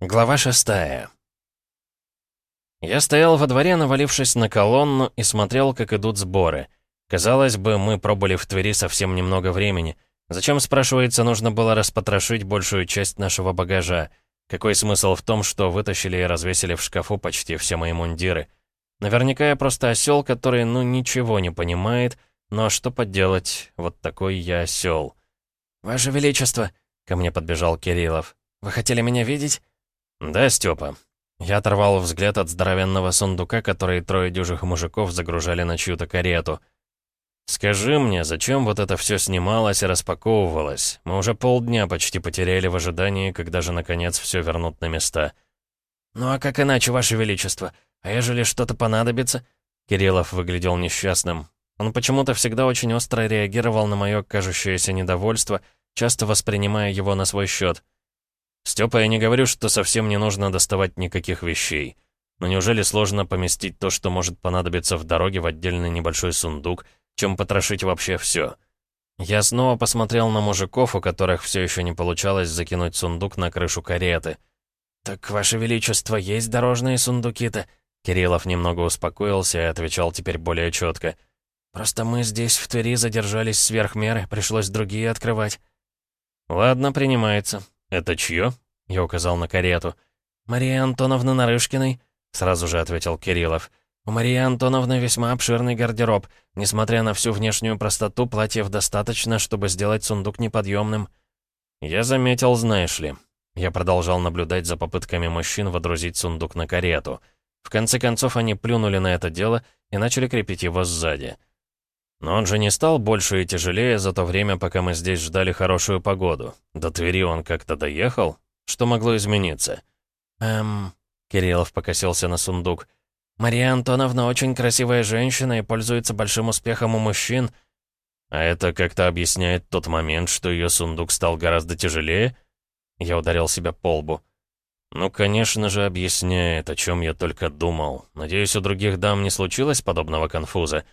Глава шестая. Я стоял во дворе, навалившись на колонну, и смотрел, как идут сборы. Казалось бы, мы пробыли в Твери совсем немного времени. Зачем, спрашивается, нужно было распотрошить большую часть нашего багажа? Какой смысл в том, что вытащили и развесили в шкафу почти все мои мундиры? Наверняка я просто осел, который, ну, ничего не понимает, но что поделать, вот такой я осел. «Ваше Величество!» — ко мне подбежал Кириллов. «Вы хотели меня видеть?» «Да, Степа». Я оторвал взгляд от здоровенного сундука, который трое дюжих мужиков загружали на чью-то карету. «Скажи мне, зачем вот это все снималось и распаковывалось? Мы уже полдня почти потеряли в ожидании, когда же, наконец, все вернут на места». «Ну а как иначе, Ваше Величество? А ежели что-то понадобится?» Кириллов выглядел несчастным. Он почему-то всегда очень остро реагировал на мое кажущееся недовольство, часто воспринимая его на свой счет. «Стёпа, я не говорю, что совсем не нужно доставать никаких вещей. Но неужели сложно поместить то, что может понадобиться в дороге, в отдельный небольшой сундук, чем потрошить вообще всё?» Я снова посмотрел на мужиков, у которых все еще не получалось закинуть сундук на крышу кареты. «Так, Ваше Величество, есть дорожные сундуки-то?» Кириллов немного успокоился и отвечал теперь более четко. «Просто мы здесь, в Твери, задержались сверх меры, пришлось другие открывать». «Ладно, принимается. «Это чье?» — я указал на карету. «Мария Антоновна Нарышкиной», — сразу же ответил Кириллов. «У Марии Антоновны весьма обширный гардероб. Несмотря на всю внешнюю простоту, платьев достаточно, чтобы сделать сундук неподъемным». «Я заметил, знаешь ли». Я продолжал наблюдать за попытками мужчин водрузить сундук на карету. В конце концов, они плюнули на это дело и начали крепить его сзади. Но он же не стал больше и тяжелее за то время, пока мы здесь ждали хорошую погоду. До Твери он как-то доехал? Что могло измениться? Эм... Кириллов покосился на сундук. «Мария Антоновна очень красивая женщина и пользуется большим успехом у мужчин». «А это как-то объясняет тот момент, что ее сундук стал гораздо тяжелее?» Я ударил себя по лбу. «Ну, конечно же, объясняет, о чем я только думал. Надеюсь, у других дам не случилось подобного конфуза?»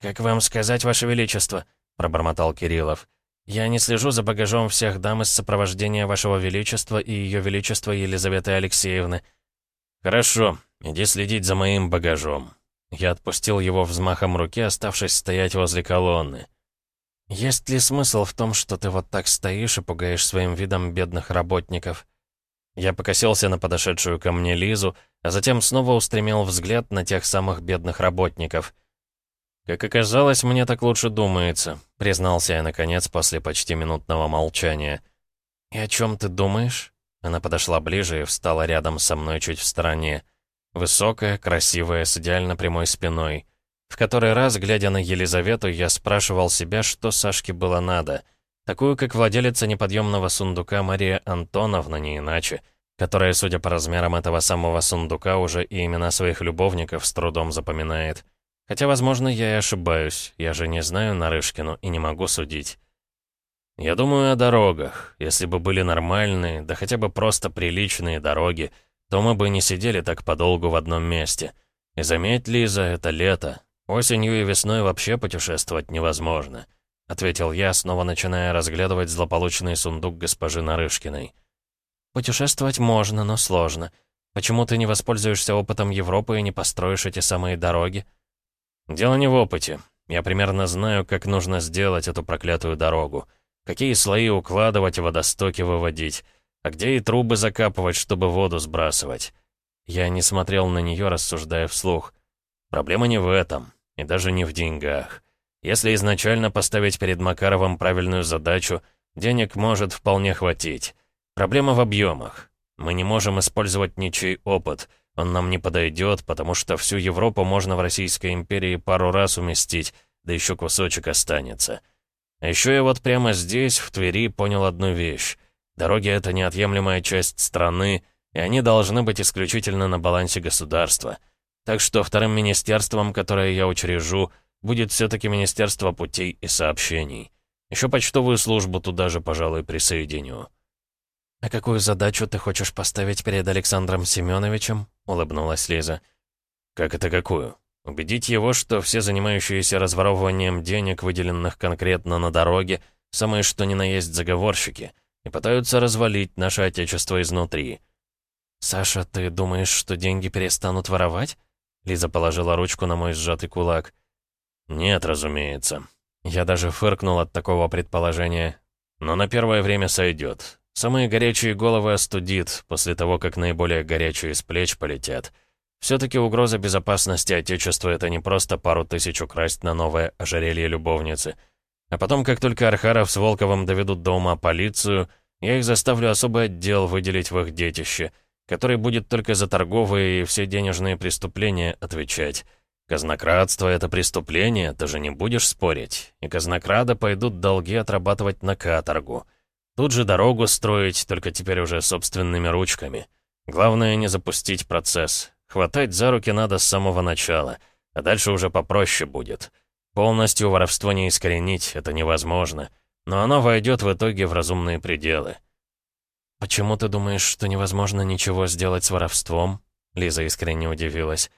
«Как вам сказать, Ваше Величество?» — пробормотал Кириллов. «Я не слежу за багажом всех дам из сопровождения Вашего Величества и Ее Величества Елизаветы Алексеевны». «Хорошо, иди следить за моим багажом». Я отпустил его взмахом руки, оставшись стоять возле колонны. «Есть ли смысл в том, что ты вот так стоишь и пугаешь своим видом бедных работников?» Я покосился на подошедшую ко мне Лизу, а затем снова устремил взгляд на тех самых бедных работников — «Как оказалось, мне так лучше думается», — признался я, наконец, после почти минутного молчания. «И о чем ты думаешь?» Она подошла ближе и встала рядом со мной чуть в стороне. Высокая, красивая, с идеально прямой спиной. В который раз, глядя на Елизавету, я спрашивал себя, что Сашке было надо. Такую, как владелица неподъемного сундука Мария Антоновна, не иначе, которая, судя по размерам этого самого сундука, уже и имена своих любовников с трудом запоминает. Хотя, возможно, я и ошибаюсь. Я же не знаю Нарышкину и не могу судить. Я думаю о дорогах. Если бы были нормальные, да хотя бы просто приличные дороги, то мы бы не сидели так подолгу в одном месте. И заметь, Лиза, это лето. Осенью и весной вообще путешествовать невозможно. Ответил я, снова начиная разглядывать злополучный сундук госпожи Нарышкиной. Путешествовать можно, но сложно. Почему ты не воспользуешься опытом Европы и не построишь эти самые дороги? «Дело не в опыте. Я примерно знаю, как нужно сделать эту проклятую дорогу. Какие слои укладывать, водостоки выводить. А где и трубы закапывать, чтобы воду сбрасывать». Я не смотрел на нее, рассуждая вслух. Проблема не в этом, и даже не в деньгах. Если изначально поставить перед Макаровым правильную задачу, денег может вполне хватить. Проблема в объемах. Мы не можем использовать ничей опыт — он нам не подойдет, потому что всю Европу можно в Российской империи пару раз уместить, да еще кусочек останется. А еще я вот прямо здесь, в Твери, понял одну вещь. Дороги — это неотъемлемая часть страны, и они должны быть исключительно на балансе государства. Так что вторым министерством, которое я учрежу, будет все-таки Министерство путей и сообщений. Еще почтовую службу туда же, пожалуй, присоединю. «А какую задачу ты хочешь поставить перед Александром Семеновичем?» — улыбнулась Лиза. «Как это какую? Убедить его, что все занимающиеся разворовыванием денег, выделенных конкретно на дороге, самые что ни на есть заговорщики, и пытаются развалить наше Отечество изнутри. «Саша, ты думаешь, что деньги перестанут воровать?» Лиза положила ручку на мой сжатый кулак. «Нет, разумеется». Я даже фыркнул от такого предположения. «Но на первое время сойдет. Самые горячие головы остудит, после того, как наиболее горячие с плеч полетят. Все-таки угроза безопасности Отечества — это не просто пару тысяч украсть на новое ожерелье любовницы. А потом, как только Архаров с Волковым доведут до ума полицию, я их заставлю особый отдел выделить в их детище, который будет только за торговые и все денежные преступления отвечать. Казнократство — это преступление, ты же не будешь спорить. И казнокрада пойдут долги отрабатывать на каторгу. Тут же дорогу строить, только теперь уже собственными ручками. Главное не запустить процесс. Хватать за руки надо с самого начала, а дальше уже попроще будет. Полностью воровство не искоренить, это невозможно. Но оно войдет в итоге в разумные пределы. «Почему ты думаешь, что невозможно ничего сделать с воровством?» Лиза искренне удивилась.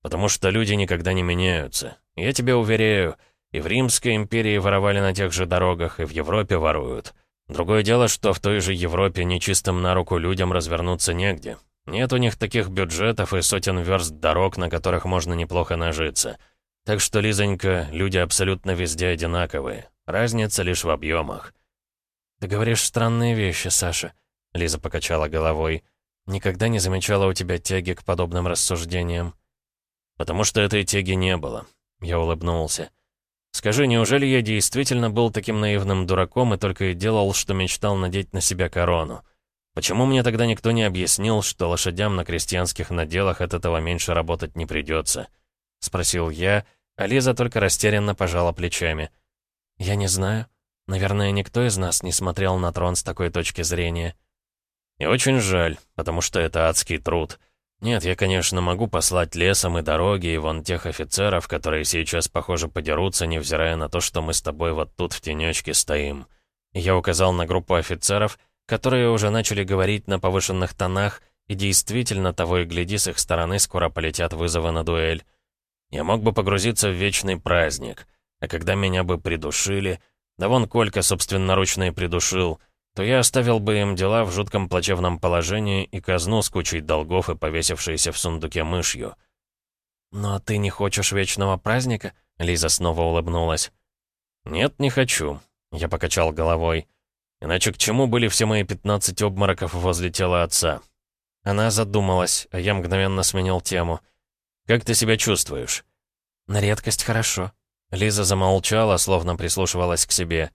«Потому что люди никогда не меняются. Я тебе уверяю, и в Римской империи воровали на тех же дорогах, и в Европе воруют. Другое дело, что в той же Европе нечистым на руку людям развернуться негде. Нет у них таких бюджетов и сотен верст дорог, на которых можно неплохо нажиться. Так что, Лизонька, люди абсолютно везде одинаковые. Разница лишь в объемах. «Ты говоришь странные вещи, Саша», — Лиза покачала головой. «Никогда не замечала у тебя тяги к подобным рассуждениям». «Потому что этой тяги не было», — я улыбнулся. «Скажи, неужели я действительно был таким наивным дураком и только и делал, что мечтал надеть на себя корону?» Почему мне тогда никто не объяснил, что лошадям на крестьянских наделах от этого меньше работать не придется? Спросил я, а Лиза только растерянно пожала плечами. Я не знаю. Наверное, никто из нас не смотрел на трон с такой точки зрения. И очень жаль, потому что это адский труд. Нет, я, конечно, могу послать лесом и дороги, и вон тех офицеров, которые сейчас, похоже, подерутся, невзирая на то, что мы с тобой вот тут в тенечке стоим. Я указал на группу офицеров — которые уже начали говорить на повышенных тонах, и действительно, того и гляди, с их стороны скоро полетят вызовы на дуэль. Я мог бы погрузиться в вечный праздник, а когда меня бы придушили, да вон Колька собственноручно и придушил, то я оставил бы им дела в жутком плачевном положении и казну с кучей долгов и повесившейся в сундуке мышью. «Но ты не хочешь вечного праздника?» Лиза снова улыбнулась. «Нет, не хочу», — я покачал головой. Иначе к чему были все мои 15 обмороков возле тела отца? Она задумалась, а я мгновенно сменил тему. «Как ты себя чувствуешь?» «На редкость хорошо». Лиза замолчала, словно прислушивалась к себе.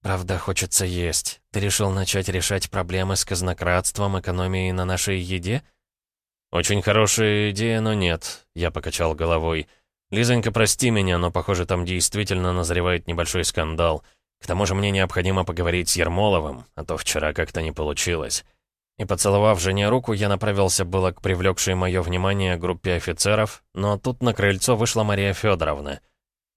«Правда, хочется есть. Ты решил начать решать проблемы с казнократством, экономией на нашей еде?» «Очень хорошая идея, но нет», — я покачал головой. «Лизонька, прости меня, но, похоже, там действительно назревает небольшой скандал. К тому же мне необходимо поговорить с Ермоловым, а то вчера как-то не получилось. И поцеловав жене руку, я направился было к привлекшей мое внимание группе офицеров, но тут на крыльцо вышла Мария Федоровна.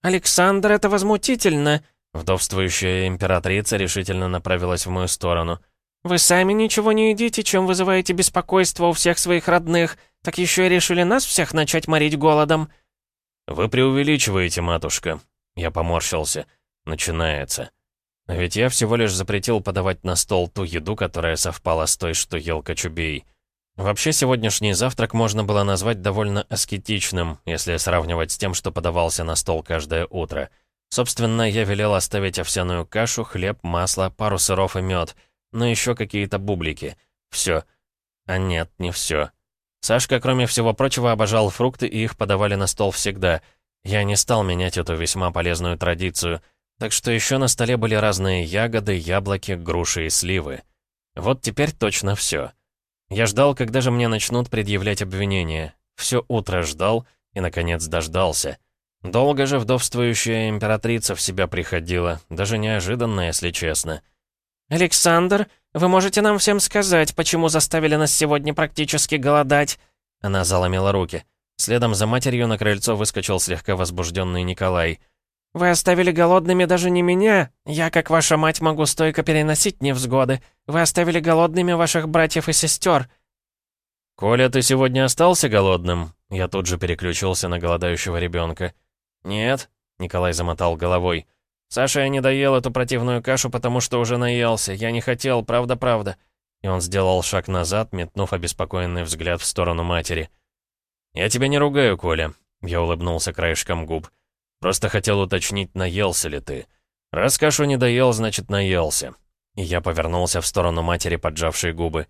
«Александр, это возмутительно!» Вдовствующая императрица решительно направилась в мою сторону. «Вы сами ничего не едите, чем вызываете беспокойство у всех своих родных, так еще и решили нас всех начать морить голодом». «Вы преувеличиваете, матушка», — я поморщился. «Начинается». Ведь я всего лишь запретил подавать на стол ту еду, которая совпала с той, что ел Кочубей. Вообще, сегодняшний завтрак можно было назвать довольно аскетичным, если сравнивать с тем, что подавался на стол каждое утро. Собственно, я велел оставить овсяную кашу, хлеб, масло, пару сыров и мед, но еще какие-то бублики. Все. А нет, не все. Сашка, кроме всего прочего, обожал фрукты, и их подавали на стол всегда. Я не стал менять эту весьма полезную традицию — так что еще на столе были разные ягоды, яблоки, груши и сливы. Вот теперь точно все. Я ждал, когда же мне начнут предъявлять обвинения. Все утро ждал и, наконец, дождался. Долго же вдовствующая императрица в себя приходила, даже неожиданно, если честно. «Александр, вы можете нам всем сказать, почему заставили нас сегодня практически голодать?» Она заломила руки. Следом за матерью на крыльцо выскочил слегка возбужденный Николай — «Вы оставили голодными даже не меня. Я, как ваша мать, могу стойко переносить невзгоды. Вы оставили голодными ваших братьев и сестер». «Коля, ты сегодня остался голодным?» Я тут же переключился на голодающего ребенка. «Нет», — Николай замотал головой. «Саша, я не доел эту противную кашу, потому что уже наелся. Я не хотел, правда-правда. И он сделал шаг назад, метнув обеспокоенный взгляд в сторону матери. «Я тебя не ругаю, Коля», — я улыбнулся краешком губ. «Просто хотел уточнить, наелся ли ты. Раз кашу не доел, значит, наелся». И я повернулся в сторону матери, поджавшей губы.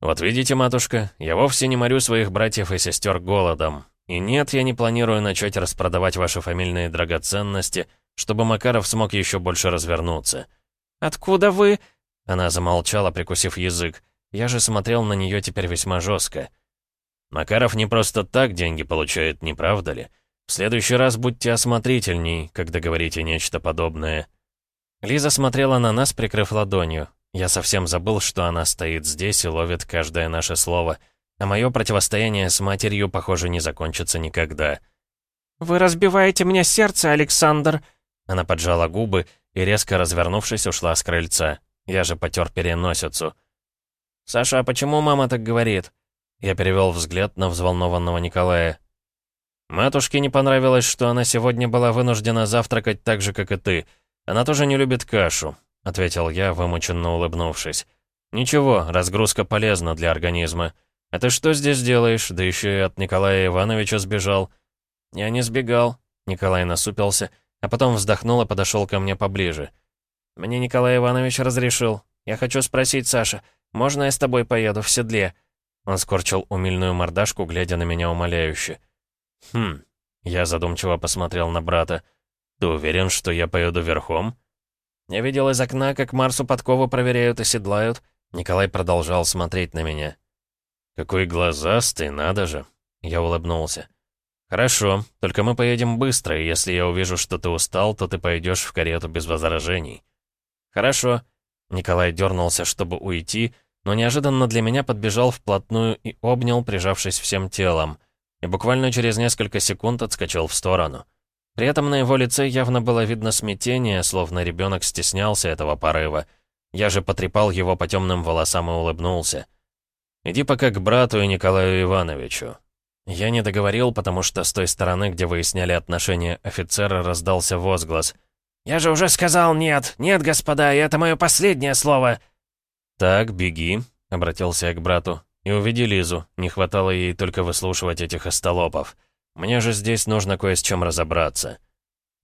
«Вот видите, матушка, я вовсе не морю своих братьев и сестер голодом. И нет, я не планирую начать распродавать ваши фамильные драгоценности, чтобы Макаров смог еще больше развернуться». «Откуда вы?» Она замолчала, прикусив язык. Я же смотрел на нее теперь весьма жестко. «Макаров не просто так деньги получает, не правда ли? В следующий раз будьте осмотрительней, когда говорите нечто подобное». Лиза смотрела на нас, прикрыв ладонью. Я совсем забыл, что она стоит здесь и ловит каждое наше слово. А мое противостояние с матерью, похоже, не закончится никогда. «Вы разбиваете мне сердце, Александр!» Она поджала губы и, резко развернувшись, ушла с крыльца. Я же потер переносицу. «Саша, а почему мама так говорит?» Я перевел взгляд на взволнованного Николая. «Матушке не понравилось, что она сегодня была вынуждена завтракать так же, как и ты. Она тоже не любит кашу», — ответил я, вымученно улыбнувшись. «Ничего, разгрузка полезна для организма. А ты что здесь делаешь? Да еще и от Николая Ивановича сбежал». «Я не сбегал», — Николай насупился, а потом вздохнул и подошел ко мне поближе. «Мне Николай Иванович разрешил. Я хочу спросить, Саша, можно я с тобой поеду в седле?» Он скорчил умильную мордашку, глядя на меня умоляюще. «Хм...» Я задумчиво посмотрел на брата. «Ты уверен, что я поеду верхом?» «Я видел из окна, как Марсу подкову проверяют и седлают». Николай продолжал смотреть на меня. «Какой глазастый, надо же!» Я улыбнулся. «Хорошо, только мы поедем быстро, и если я увижу, что ты устал, то ты пойдешь в карету без возражений». «Хорошо». Николай дернулся, чтобы уйти, но неожиданно для меня подбежал вплотную и обнял, прижавшись всем телом. И буквально через несколько секунд отскочил в сторону. При этом на его лице явно было видно смятение, словно ребенок стеснялся этого порыва. Я же потрепал его по темным волосам и улыбнулся. «Иди пока к брату и Николаю Ивановичу». Я не договорил, потому что с той стороны, где выясняли отношения офицера, раздался возглас — «Я же уже сказал нет! Нет, господа, и это мое последнее слово!» «Так, беги», — обратился я к брату. «И уведи Лизу. Не хватало ей только выслушивать этих остолопов. Мне же здесь нужно кое с чем разобраться».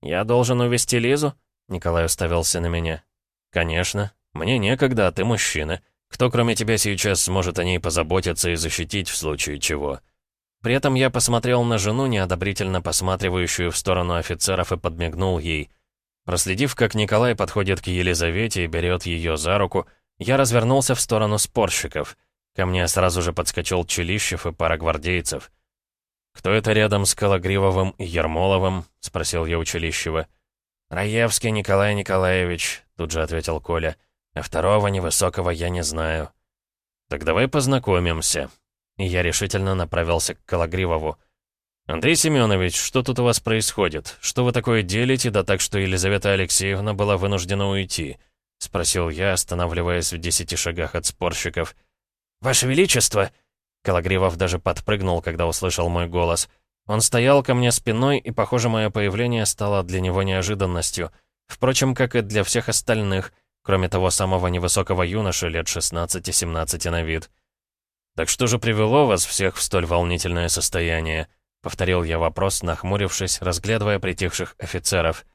«Я должен увести Лизу?» Николай уставился на меня. «Конечно. Мне некогда, а ты мужчина. Кто, кроме тебя, сейчас сможет о ней позаботиться и защитить в случае чего?» При этом я посмотрел на жену, неодобрительно посматривающую в сторону офицеров, и подмигнул ей — Проследив, как Николай подходит к Елизавете и берет ее за руку, я развернулся в сторону спорщиков. Ко мне сразу же подскочил Челищев и пара гвардейцев. «Кто это рядом с Кологривовым и Ермоловым?» — спросил я у Челищева. «Раевский Николай Николаевич», — тут же ответил Коля. «А второго невысокого я не знаю». «Так давай познакомимся». И я решительно направился к Кологривову. «Андрей Семенович, что тут у вас происходит? Что вы такое делите, да так, что Елизавета Алексеевна была вынуждена уйти?» — спросил я, останавливаясь в десяти шагах от спорщиков. «Ваше Величество!» Калагривов даже подпрыгнул, когда услышал мой голос. Он стоял ко мне спиной, и, похоже, мое появление стало для него неожиданностью. Впрочем, как и для всех остальных, кроме того самого невысокого юноши лет 16-17 на вид. «Так что же привело вас всех в столь волнительное состояние?» Повторил я вопрос, нахмурившись, разглядывая притихших офицеров.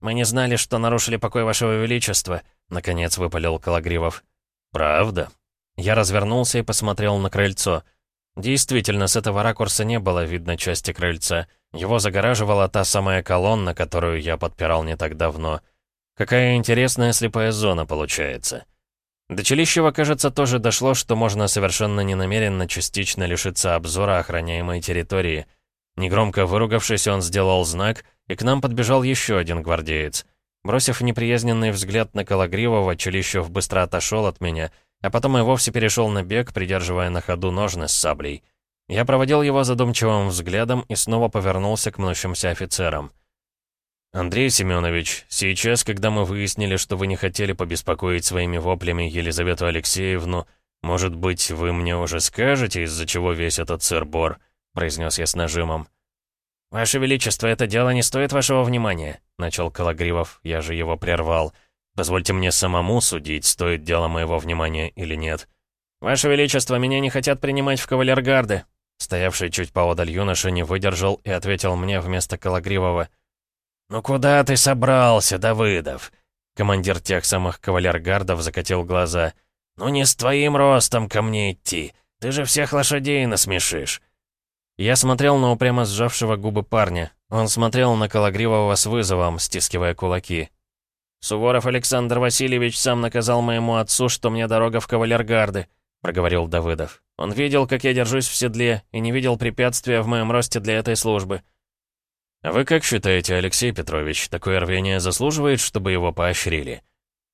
«Мы не знали, что нарушили покой вашего величества», — наконец выпалил Калагривов. «Правда?» Я развернулся и посмотрел на крыльцо. Действительно, с этого ракурса не было видно части крыльца. Его загораживала та самая колонна, которую я подпирал не так давно. Какая интересная слепая зона получается. До Челищева, кажется, тоже дошло, что можно совершенно ненамеренно частично лишиться обзора охраняемой территории. Негромко выругавшись, он сделал знак, и к нам подбежал еще один гвардеец. Бросив неприязненный взгляд на Калагривого, Челищев быстро отошел от меня, а потом и вовсе перешел на бег, придерживая на ходу ножны с саблей. Я проводил его задумчивым взглядом и снова повернулся к мнущимся офицерам. «Андрей Семенович, сейчас, когда мы выяснили, что вы не хотели побеспокоить своими воплями Елизавету Алексеевну, может быть, вы мне уже скажете, из-за чего весь этот сыр-бор?» произнес я с нажимом. «Ваше Величество, это дело не стоит вашего внимания», — начал Калагривов, я же его прервал. «Позвольте мне самому судить, стоит дело моего внимания или нет». «Ваше Величество, меня не хотят принимать в кавалергарды». Стоявший чуть поодаль юноша не выдержал и ответил мне вместо Калагривого. «Ну куда ты собрался, Давыдов?» Командир тех самых кавалергардов закатил глаза. «Ну не с твоим ростом ко мне идти. Ты же всех лошадей насмешишь». Я смотрел на упрямо сжавшего губы парня. Он смотрел на Калагривого с вызовом, стискивая кулаки. «Суворов Александр Васильевич сам наказал моему отцу, что мне дорога в кавалергарды», — проговорил Давыдов. «Он видел, как я держусь в седле, и не видел препятствия в моем росте для этой службы». «А вы как считаете, Алексей Петрович, такое рвение заслуживает, чтобы его поощрили?»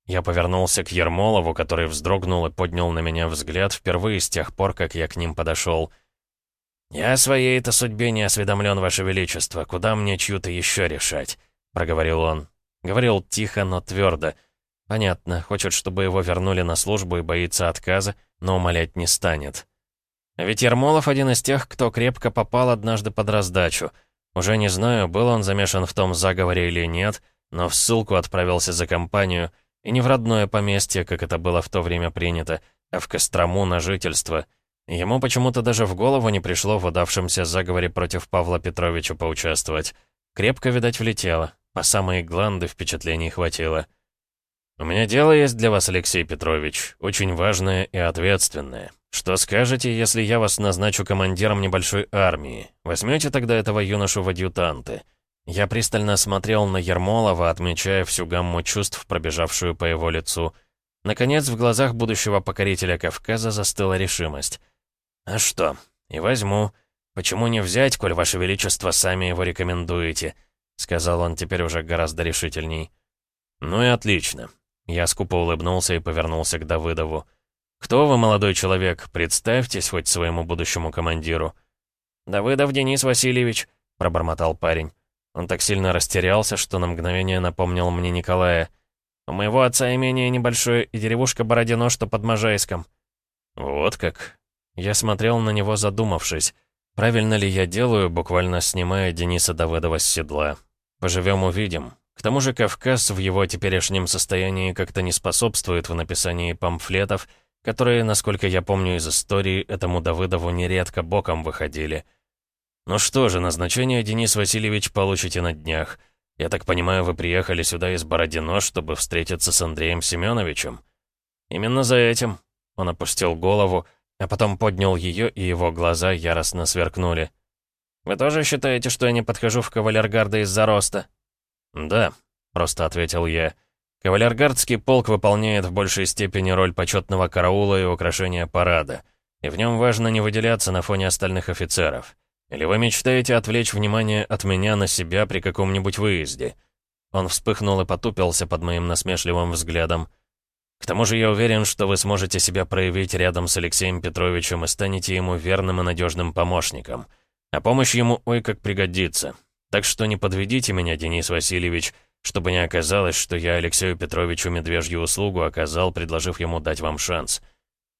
Я повернулся к Ермолову, который вздрогнул и поднял на меня взгляд впервые с тех пор, как я к ним подошел. «Я о своей-то судьбе не осведомлен, Ваше Величество. Куда мне чью-то еще решать?» — проговорил он. Говорил тихо, но твердо. Понятно, хочет, чтобы его вернули на службу и боится отказа, но умолять не станет. Ведь Ермолов один из тех, кто крепко попал однажды под раздачу. Уже не знаю, был он замешан в том заговоре или нет, но в ссылку отправился за компанию, и не в родное поместье, как это было в то время принято, а в Кострому на жительство. Ему почему-то даже в голову не пришло в удавшемся заговоре против Павла Петровича поучаствовать. Крепко, видать, влетело. По самые гланды впечатлений хватило. «У меня дело есть для вас, Алексей Петрович, очень важное и ответственное. Что скажете, если я вас назначу командиром небольшой армии? Возьмете тогда этого юношу в адъютанты?» Я пристально смотрел на Ермолова, отмечая всю гамму чувств, пробежавшую по его лицу. Наконец, в глазах будущего покорителя Кавказа застыла решимость. «А что? И возьму. Почему не взять, коль ваше величество сами его рекомендуете?» — сказал он теперь уже гораздо решительней. «Ну и отлично». Я скупо улыбнулся и повернулся к Давыдову. «Кто вы, молодой человек? Представьтесь хоть своему будущему командиру». «Давыдов Денис Васильевич», — пробормотал парень. Он так сильно растерялся, что на мгновение напомнил мне Николая. «У моего отца имение небольшое и деревушка Бородино, что под Можайском». «Вот как». Я смотрел на него, задумавшись. Правильно ли я делаю, буквально снимая Дениса Давыдова с седла? Поживем увидим. К тому же Кавказ в его теперешнем состоянии как-то не способствует в написании памфлетов, которые, насколько я помню из истории, этому Давыдову нередко боком выходили. Ну что же, назначение Денис Васильевич получите на днях. Я так понимаю, вы приехали сюда из Бородино, чтобы встретиться с Андреем Семеновичем? Именно за этим. Он опустил голову, а потом поднял ее, и его глаза яростно сверкнули. «Вы тоже считаете, что я не подхожу в кавалергарды из-за роста?» «Да», — просто ответил я. «Кавалергардский полк выполняет в большей степени роль почетного караула и украшения парада, и в нем важно не выделяться на фоне остальных офицеров. Или вы мечтаете отвлечь внимание от меня на себя при каком-нибудь выезде?» Он вспыхнул и потупился под моим насмешливым взглядом. К тому же я уверен, что вы сможете себя проявить рядом с Алексеем Петровичем и станете ему верным и надежным помощником. А помощь ему ой как пригодится. Так что не подведите меня, Денис Васильевич, чтобы не оказалось, что я Алексею Петровичу медвежью услугу оказал, предложив ему дать вам шанс.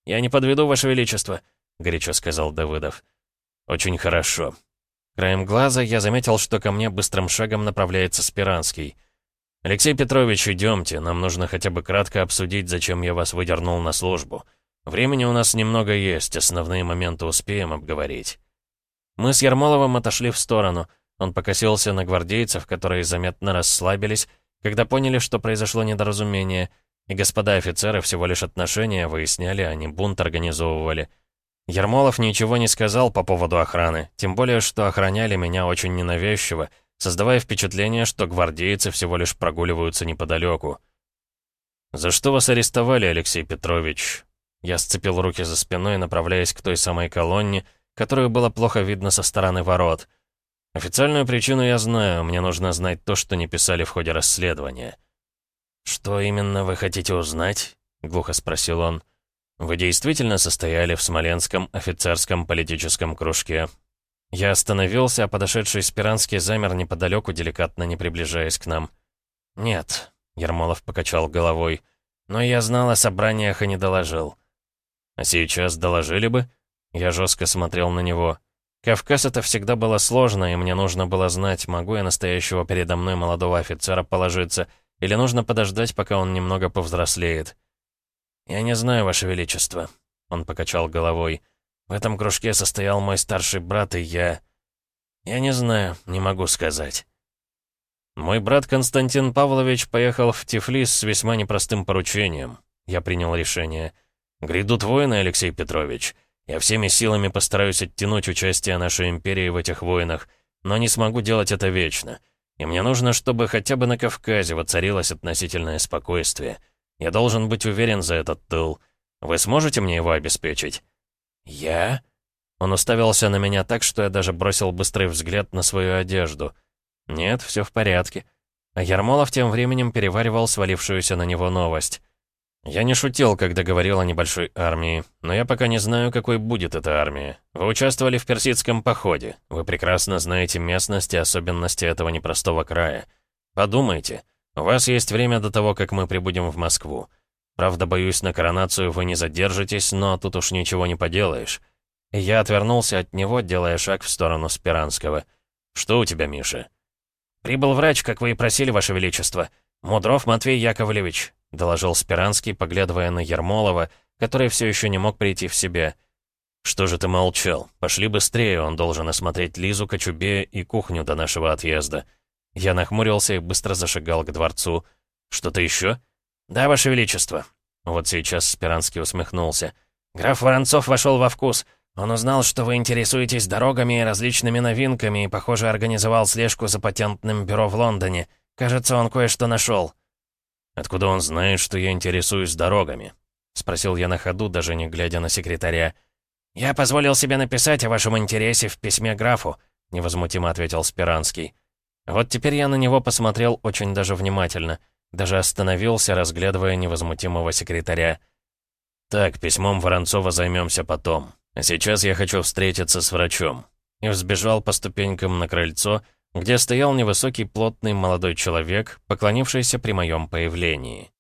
«Я не подведу, Ваше Величество», — горячо сказал Давыдов. «Очень хорошо». Краем глаза я заметил, что ко мне быстрым шагом направляется Спиранский — «Алексей Петрович, идемте. Нам нужно хотя бы кратко обсудить, зачем я вас выдернул на службу. Времени у нас немного есть, основные моменты успеем обговорить». Мы с Ермоловым отошли в сторону. Он покосился на гвардейцев, которые заметно расслабились, когда поняли, что произошло недоразумение, и господа офицеры всего лишь отношения выясняли, а не бунт организовывали. Ермолов ничего не сказал по поводу охраны, тем более, что охраняли меня очень ненавязчиво, создавая впечатление, что гвардейцы всего лишь прогуливаются неподалеку. «За что вас арестовали, Алексей Петрович?» Я сцепил руки за спиной, направляясь к той самой колонне, которую было плохо видно со стороны ворот. Официальную причину я знаю, мне нужно знать то, что не писали в ходе расследования. «Что именно вы хотите узнать?» — глухо спросил он. «Вы действительно состояли в Смоленском офицерском политическом кружке?» Я остановился, а подошедший Спиранский замер неподалеку, деликатно не приближаясь к нам. «Нет», — Ермолов покачал головой, — «но я знал о собраниях и не доложил». «А сейчас доложили бы?» Я жестко смотрел на него. Кавказ это всегда было сложно, и мне нужно было знать, могу я настоящего передо мной молодого офицера положиться, или нужно подождать, пока он немного повзрослеет. «Я не знаю, Ваше Величество». Он покачал головой. «В этом кружке состоял мой старший брат, и я...» «Я не знаю, не могу сказать». Мой брат Константин Павлович поехал в Тифлис с весьма непростым поручением. Я принял решение. «Грядут войны, Алексей Петрович. Я всеми силами постараюсь оттянуть участие нашей империи в этих войнах, но не смогу делать это вечно. И мне нужно, чтобы хотя бы на Кавказе воцарилось относительное спокойствие. Я должен быть уверен за этот тыл. Вы сможете мне его обеспечить?» «Я?» Он уставился на меня так, что я даже бросил быстрый взгляд на свою одежду. «Нет, все в порядке». А Ермолов тем временем переваривал свалившуюся на него новость. «Я не шутил, когда говорил о небольшой армии, но я пока не знаю, какой будет эта армия. Вы участвовали в персидском походе. Вы прекрасно знаете местность и особенности этого непростого края. Подумайте, у вас есть время до того, как мы прибудем в Москву. Правда, боюсь, на коронацию вы не задержитесь, но тут уж ничего не поделаешь». И я отвернулся от него, делая шаг в сторону Спиранского. «Что у тебя, Миша?» «Прибыл врач, как вы и просили, Ваше Величество. Мудров Матвей Яковлевич», — доложил Спиранский, поглядывая на Ермолова, который все еще не мог прийти в себя. «Что же ты молчал? Пошли быстрее, он должен осмотреть Лизу, Кочубе и кухню до нашего отъезда». Я нахмурился и быстро зашагал к дворцу. «Что-то еще?» «Да, Ваше Величество». Вот сейчас Спиранский усмехнулся. «Граф Воронцов вошел во вкус. Он узнал, что вы интересуетесь дорогами и различными новинками, и, похоже, организовал слежку за патентным бюро в Лондоне. Кажется, он кое-что нашел. «Откуда он знает, что я интересуюсь дорогами?» — спросил я на ходу, даже не глядя на секретаря. «Я позволил себе написать о вашем интересе в письме графу», — невозмутимо ответил Спиранский. Вот теперь я на него посмотрел очень даже внимательно, даже остановился, разглядывая невозмутимого секретаря. «Так, письмом Воронцова займемся потом. Сейчас я хочу встретиться с врачом». И взбежал по ступенькам на крыльцо, где стоял невысокий плотный молодой человек, поклонившийся при моем появлении.